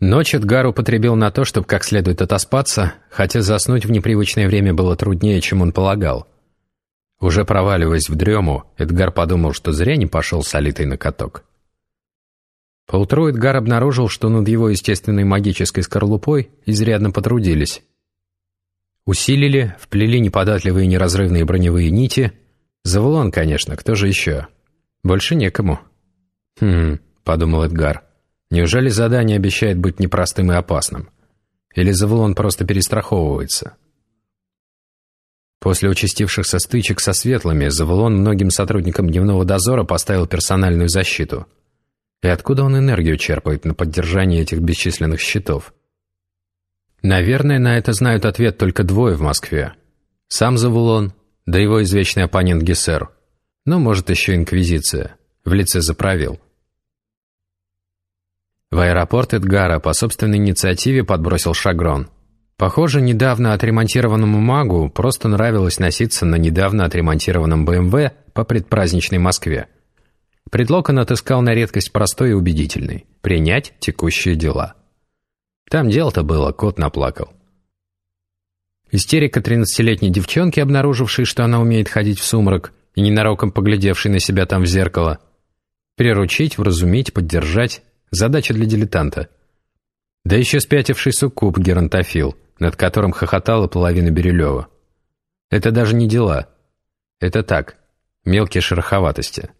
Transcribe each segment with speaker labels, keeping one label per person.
Speaker 1: Ночь Эдгар употребил на то, чтобы как следует отоспаться, хотя заснуть в непривычное время было труднее, чем он полагал. Уже проваливаясь в дрему, Эдгар подумал, что зря не пошел с Алитой на каток. Поутру Эдгар обнаружил, что над его естественной магической скорлупой изрядно потрудились. Усилили, вплели неподатливые неразрывные броневые нити. Завулон, конечно, кто же еще? Больше некому. «Хм», — подумал Эдгар, — «неужели задание обещает быть непростым и опасным? Или Завулон просто перестраховывается?» После участившихся стычек со светлыми, Завулон многим сотрудникам дневного дозора поставил персональную защиту. И откуда он энергию черпает на поддержание этих бесчисленных щитов? Наверное, на это знают ответ только двое в Москве. Сам Завулон, да его извечный оппонент Гессер. Ну, может, еще Инквизиция. В лице заправил. В аэропорт Эдгара по собственной инициативе подбросил Шагрон. Похоже, недавно отремонтированному магу просто нравилось носиться на недавно отремонтированном БМВ по предпраздничной Москве. Предлог он отыскал на редкость простой и убедительный – принять текущие дела. Там дело-то было, кот наплакал. Истерика тринадцатилетней девчонки, обнаружившей, что она умеет ходить в сумрак, и ненароком поглядевшей на себя там в зеркало. Приручить, вразумить, поддержать – задача для дилетанта. Да еще спятивший суккуб геронтофил, над которым хохотала половина Бирюлева. Это даже не дела. Это так, мелкие шероховатости.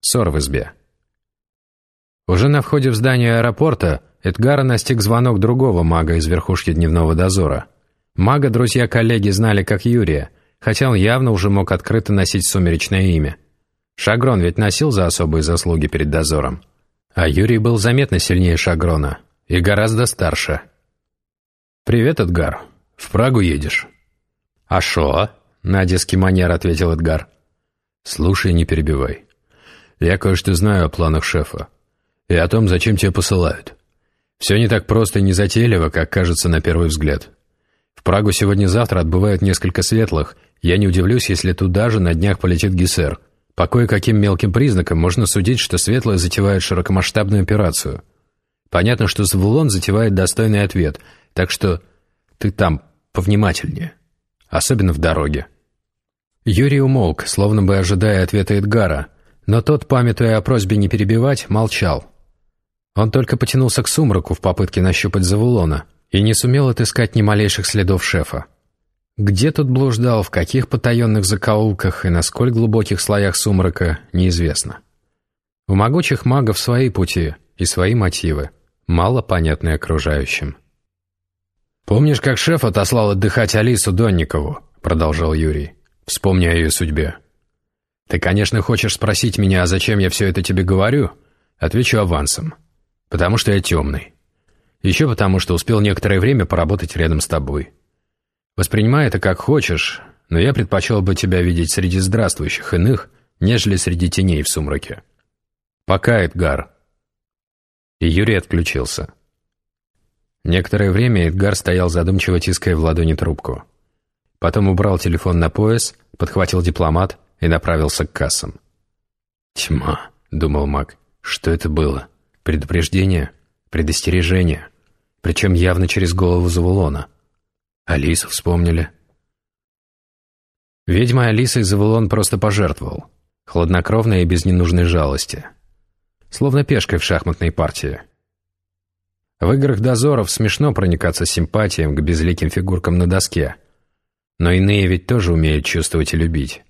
Speaker 1: Ссор в избе. Уже на входе в здание аэропорта Эдгара настиг звонок другого мага из верхушки дневного дозора. Мага друзья-коллеги знали как Юрия, хотя он явно уже мог открыто носить сумеречное имя. Шагрон ведь носил за особые заслуги перед дозором. А Юрий был заметно сильнее Шагрона и гораздо старше. «Привет, Эдгар. В Прагу едешь?» «А шо?» — на одесский манер ответил Эдгар. «Слушай, не перебивай. Я кое-что знаю о планах шефа. И о том, зачем тебя посылают. Все не так просто и незатейливо, как кажется на первый взгляд. В Прагу сегодня-завтра отбывают несколько светлых. Я не удивлюсь, если туда же на днях полетит Гессер. По кое-каким мелким признакам можно судить, что светлые затевают широкомасштабную операцию. Понятно, что Звулон затевает достойный ответ, так что ты там повнимательнее. Особенно в дороге. Юрий умолк, словно бы ожидая ответа Эдгара, но тот, памятуя о просьбе не перебивать, молчал. Он только потянулся к сумраку в попытке нащупать Завулона и не сумел отыскать ни малейших следов шефа. Где тут блуждал, в каких потаенных закоулках и на сколь глубоких слоях сумрака, неизвестно. У могучих магов свои пути и свои мотивы, мало понятные окружающим. «Помнишь, как шеф отослал отдыхать Алису Донникову?» — продолжал Юрий. «Вспомни о ее судьбе. Ты, конечно, хочешь спросить меня, а зачем я все это тебе говорю? Отвечу авансом. Потому что я темный. Еще потому, что успел некоторое время поработать рядом с тобой. Воспринимай это как хочешь, но я предпочел бы тебя видеть среди здравствующих иных, нежели среди теней в сумраке. Пока, Эдгар. И Юрий отключился. Некоторое время Эдгар стоял задумчиво тиская в ладони трубку. Потом убрал телефон на пояс, подхватил дипломат и направился к кассам. «Тьма», — думал маг, — «что это было? Предупреждение? Предостережение? Причем явно через голову Завулона. Алису вспомнили». Ведьма Алиса из Завулон просто пожертвовал. Хладнокровно и без ненужной жалости. Словно пешкой в шахматной партии. В играх дозоров смешно проникаться симпатиям к безликим фигуркам на доске. Но иные ведь тоже умеют чувствовать и любить.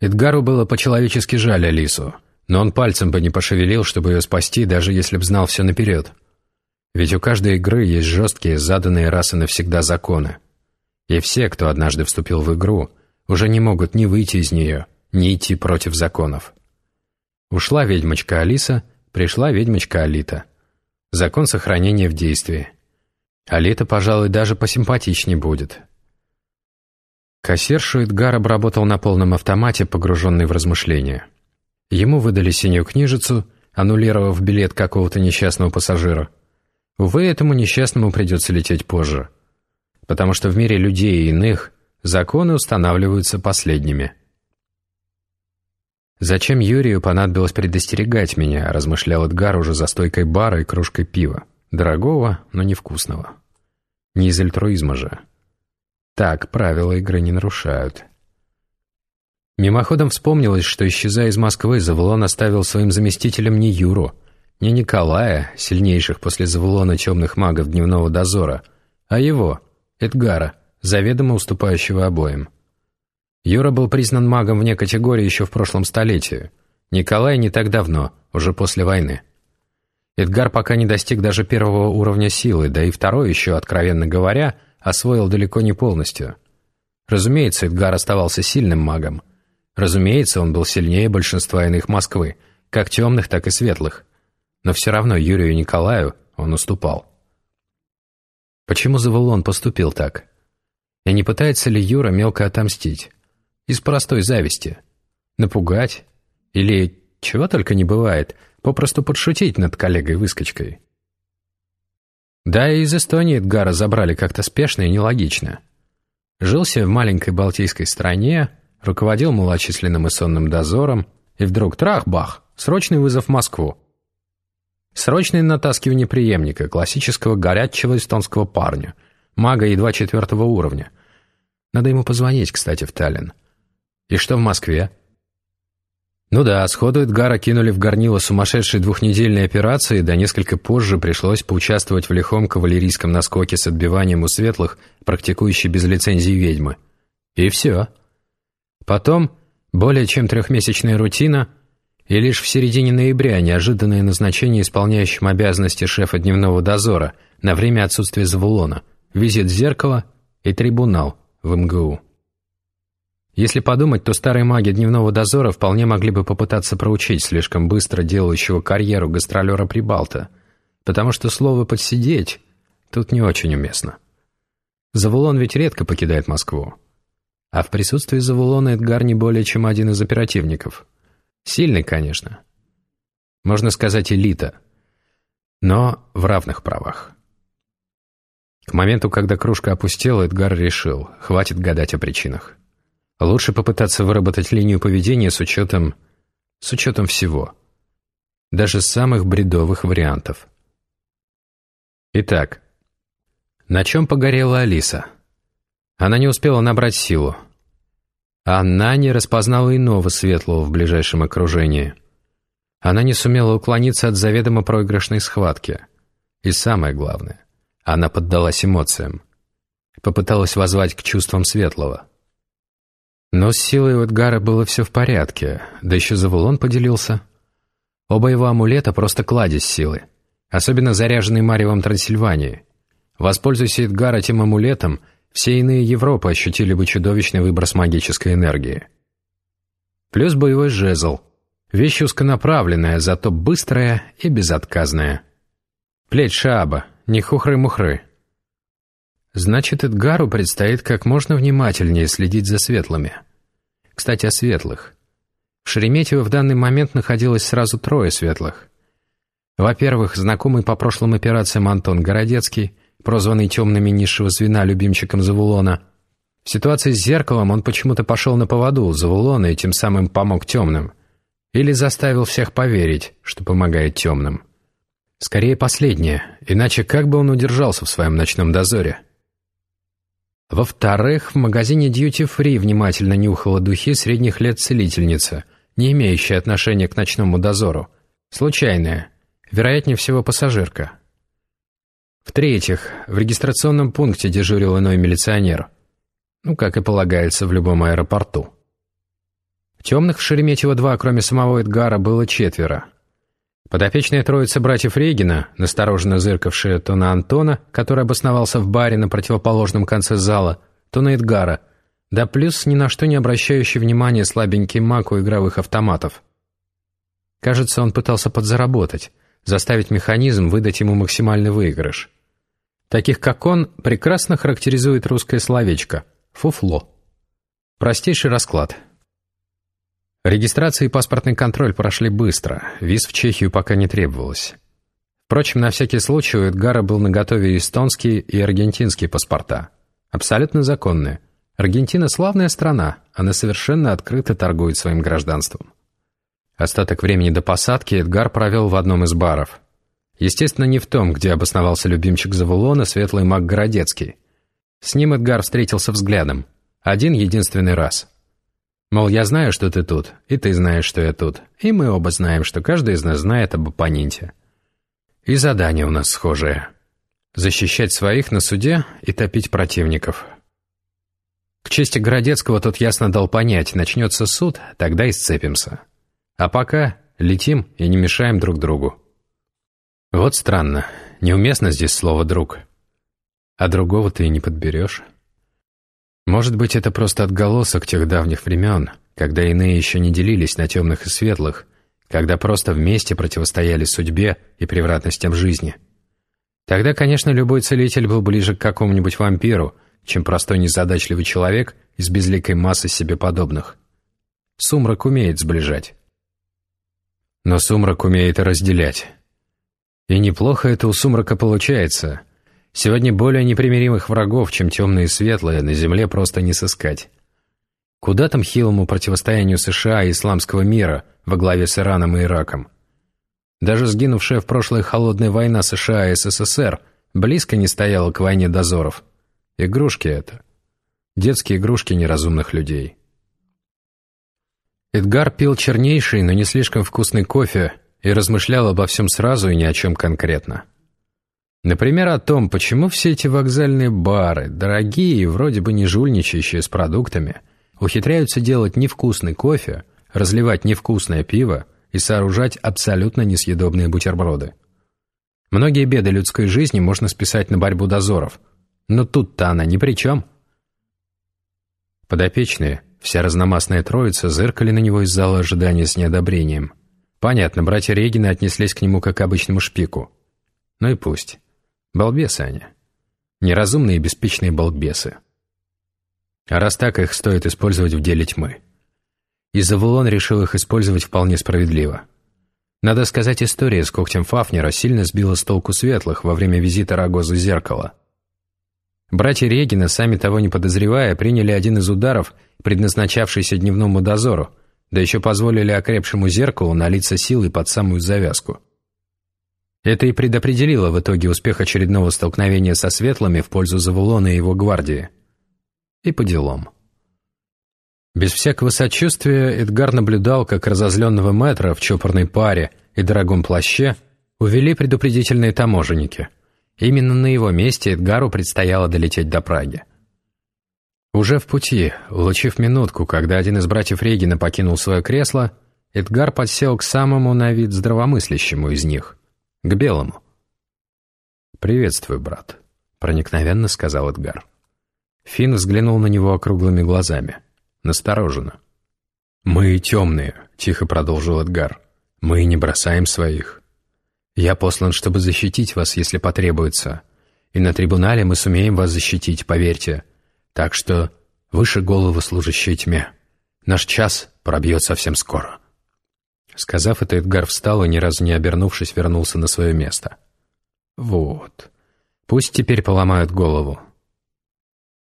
Speaker 1: Эдгару было по-человечески жаль Алису, но он пальцем бы не пошевелил, чтобы ее спасти, даже если б знал все наперед. Ведь у каждой игры есть жесткие, заданные раз и навсегда законы. И все, кто однажды вступил в игру, уже не могут ни выйти из нее, ни идти против законов. Ушла ведьмочка Алиса, пришла ведьмочка Алита. Закон сохранения в действии. Алита, пожалуй, даже посимпатичнее будет, Кассиршу Эдгар обработал на полном автомате, погруженный в размышления. Ему выдали синюю книжицу, аннулировав билет какого-то несчастного пассажира. Увы, этому несчастному придется лететь позже. Потому что в мире людей и иных законы устанавливаются последними. «Зачем Юрию понадобилось предостерегать меня?» – размышлял Эдгар уже за стойкой бара и кружкой пива. Дорогого, но невкусного. Не из альтруизма же. Так, правила игры не нарушают. Мимоходом вспомнилось, что, исчезая из Москвы, Завулон оставил своим заместителем не Юру, не Николая, сильнейших после Завулона темных магов дневного дозора, а его, Эдгара, заведомо уступающего обоим. Юра был признан магом вне категории еще в прошлом столетии. Николай не так давно, уже после войны. Эдгар пока не достиг даже первого уровня силы, да и второй еще, откровенно говоря, освоил далеко не полностью. Разумеется, Эдгар оставался сильным магом. Разумеется, он был сильнее большинства иных Москвы, как темных, так и светлых. Но все равно Юрию Николаю он уступал. Почему Завулон поступил так? И не пытается ли Юра мелко отомстить? Из простой зависти. Напугать? Или, чего только не бывает, попросту подшутить над коллегой-выскочкой? Да, и из Эстонии Эдгара забрали как-то спешно и нелогично. Жил себе в маленькой балтийской стране, руководил малочисленным и сонным дозором, и вдруг трах-бах, срочный вызов в Москву. Срочное натаскивание преемника, классического горячего эстонского парня, мага едва четвертого уровня. Надо ему позвонить, кстати, в Таллин. И что в Москве? Ну да, сходу Эдгара кинули в горнило сумасшедшей двухнедельной операции, да несколько позже пришлось поучаствовать в лихом кавалерийском наскоке с отбиванием у светлых, практикующей без лицензии ведьмы. И все. Потом более чем трехмесячная рутина, и лишь в середине ноября неожиданное назначение исполняющим обязанности шефа дневного дозора на время отсутствия Завулона, визит в зеркало и трибунал в МГУ. Если подумать, то старые маги дневного дозора вполне могли бы попытаться проучить слишком быстро делающего карьеру гастролера Прибалта, потому что слово «подсидеть» тут не очень уместно. Завулон ведь редко покидает Москву. А в присутствии Завулона Эдгар не более чем один из оперативников. Сильный, конечно. Можно сказать, элита. Но в равных правах. К моменту, когда кружка опустела, Эдгар решил, хватит гадать о причинах. Лучше попытаться выработать линию поведения с учетом... с учетом всего. Даже самых бредовых вариантов. Итак, на чем погорела Алиса? Она не успела набрать силу. Она не распознала иного светлого в ближайшем окружении. Она не сумела уклониться от заведомо проигрышной схватки. И самое главное, она поддалась эмоциям. Попыталась возвать к чувствам светлого. Но с силой у Эдгара было все в порядке, да еще Завулон поделился. Оба его амулета просто кладезь силы, особенно заряженный Марьевом Трансильвании. Воспользуйся Эдгар этим амулетом, все иные Европы ощутили бы чудовищный выброс магической энергии. Плюс боевой жезл. Вещь узконаправленная, зато быстрая и безотказная. Плеть шаба, не хухры-мухры. Значит, Эдгару предстоит как можно внимательнее следить за светлыми. Кстати, о светлых. В Шереметьево в данный момент находилось сразу трое светлых. Во-первых, знакомый по прошлым операциям Антон Городецкий, прозванный темными низшего звена любимчиком Завулона. В ситуации с зеркалом он почему-то пошел на поводу у Завулона и тем самым помог темным. Или заставил всех поверить, что помогает темным. Скорее последнее, иначе как бы он удержался в своем ночном дозоре? Во-вторых, в магазине Duty Free внимательно нюхала духи средних лет целительница, не имеющая отношения к ночному дозору. Случайная, вероятнее всего пассажирка. В-третьих, в регистрационном пункте дежурил иной милиционер. Ну, как и полагается в любом аэропорту. Темных в Шереметьево-2, кроме самого Эдгара, было четверо. Подопечная троица братьев Регина, настороженно зыркавшая то на Антона, который обосновался в баре на противоположном конце зала, то на Эдгара, да плюс ни на что не обращающий внимания слабенький маг у игровых автоматов. Кажется, он пытался подзаработать, заставить механизм выдать ему максимальный выигрыш. Таких, как он, прекрасно характеризует русское словечко «фуфло». Простейший расклад – Регистрация и паспортный контроль прошли быстро, виз в Чехию пока не требовалось. Впрочем, на всякий случай у Эдгара был наготове эстонские и аргентинские паспорта. Абсолютно законные. Аргентина славная страна, она совершенно открыто торгует своим гражданством. Остаток времени до посадки Эдгар провел в одном из баров. Естественно, не в том, где обосновался любимчик Завулона, светлый маг Городецкий. С ним Эдгар встретился взглядом. Один единственный раз. Мол, я знаю, что ты тут, и ты знаешь, что я тут, и мы оба знаем, что каждый из нас знает об оппоненте. И задание у нас схожее. Защищать своих на суде и топить противников. К чести Городецкого тот ясно дал понять, начнется суд, тогда и сцепимся. А пока летим и не мешаем друг другу. Вот странно, неуместно здесь слово «друг». А другого ты и не подберешь. Может быть, это просто отголосок тех давних времен, когда иные еще не делились на темных и светлых, когда просто вместе противостояли судьбе и превратностям жизни. Тогда, конечно, любой целитель был ближе к какому-нибудь вампиру, чем простой незадачливый человек из безликой массы себе подобных. Сумрак умеет сближать. Но сумрак умеет и разделять. И неплохо это у сумрака получается. Сегодня более непримиримых врагов, чем темные и светлые, на земле просто не сыскать. Куда там хилому противостоянию США и исламского мира во главе с Ираном и Ираком? Даже сгинувшая в прошлой холодная война США и СССР близко не стояла к войне дозоров. Игрушки это. Детские игрушки неразумных людей. Эдгар пил чернейший, но не слишком вкусный кофе и размышлял обо всем сразу и ни о чем конкретно. Например, о том, почему все эти вокзальные бары, дорогие и вроде бы не жульничающие с продуктами, ухитряются делать невкусный кофе, разливать невкусное пиво и сооружать абсолютно несъедобные бутерброды. Многие беды людской жизни можно списать на борьбу дозоров, но тут-то она ни при чем. Подопечные – Вся разномастная троица зыркали на него из зала ожидания с неодобрением. Понятно, братья Регины отнеслись к нему как к обычному шпику. Ну и пусть. Балбесы они. Неразумные и беспечные балбесы. А раз так, их стоит использовать в деле тьмы. И Завулон решил их использовать вполне справедливо. Надо сказать, история с когтем Фафнера сильно сбила с толку светлых во время визита Рогозы Зеркала. Братья Регина, сами того не подозревая, приняли один из ударов, предназначавшийся дневному дозору, да еще позволили окрепшему зеркалу налиться силой под самую завязку. Это и предопределило в итоге успех очередного столкновения со светлыми в пользу Завулона и его гвардии. И по делам. Без всякого сочувствия Эдгар наблюдал, как разозленного мэтра в чопорной паре и дорогом плаще увели предупредительные таможенники – Именно на его месте Эдгару предстояло долететь до Праги. Уже в пути, улучив минутку, когда один из братьев Регина покинул свое кресло, Эдгар подсел к самому на вид здравомыслящему из них, к белому. «Приветствую, брат», — проникновенно сказал Эдгар. Финн взглянул на него округлыми глазами, настороженно. «Мы темные», — тихо продолжил Эдгар. «Мы не бросаем своих. Я послан, чтобы защитить вас, если потребуется. И на трибунале мы сумеем вас защитить, поверьте. Так что выше головы служащие тьме. Наш час пробьет совсем скоро». Сказав это, Эдгар встал и, ни разу не обернувшись, вернулся на свое место. «Вот. Пусть теперь поломают голову».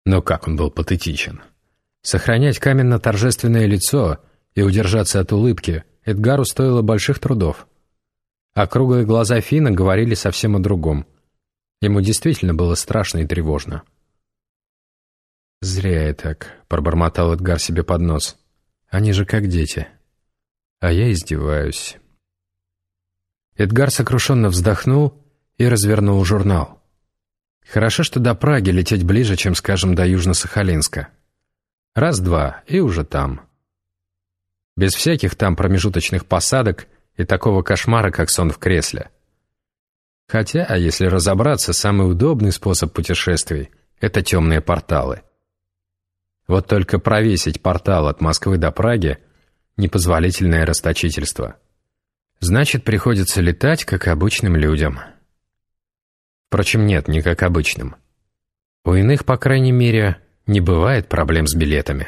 Speaker 1: Но как он был патетичен. Сохранять каменно-торжественное лицо и удержаться от улыбки Эдгару стоило больших трудов. А круглые глаза Фина говорили совсем о другом. Ему действительно было страшно и тревожно. «Зря я так», — пробормотал Эдгар себе под нос. «Они же как дети. А я издеваюсь». Эдгар сокрушенно вздохнул и развернул журнал. Хорошо, что до Праги лететь ближе, чем, скажем, до Южно-Сахалинска. Раз-два, и уже там. Без всяких там промежуточных посадок — и такого кошмара, как сон в кресле. Хотя, если разобраться, самый удобный способ путешествий – это темные порталы. Вот только провесить портал от Москвы до Праги – непозволительное расточительство. Значит, приходится летать, как обычным людям. Впрочем, нет, не как обычным. У иных, по крайней мере, не бывает проблем с билетами.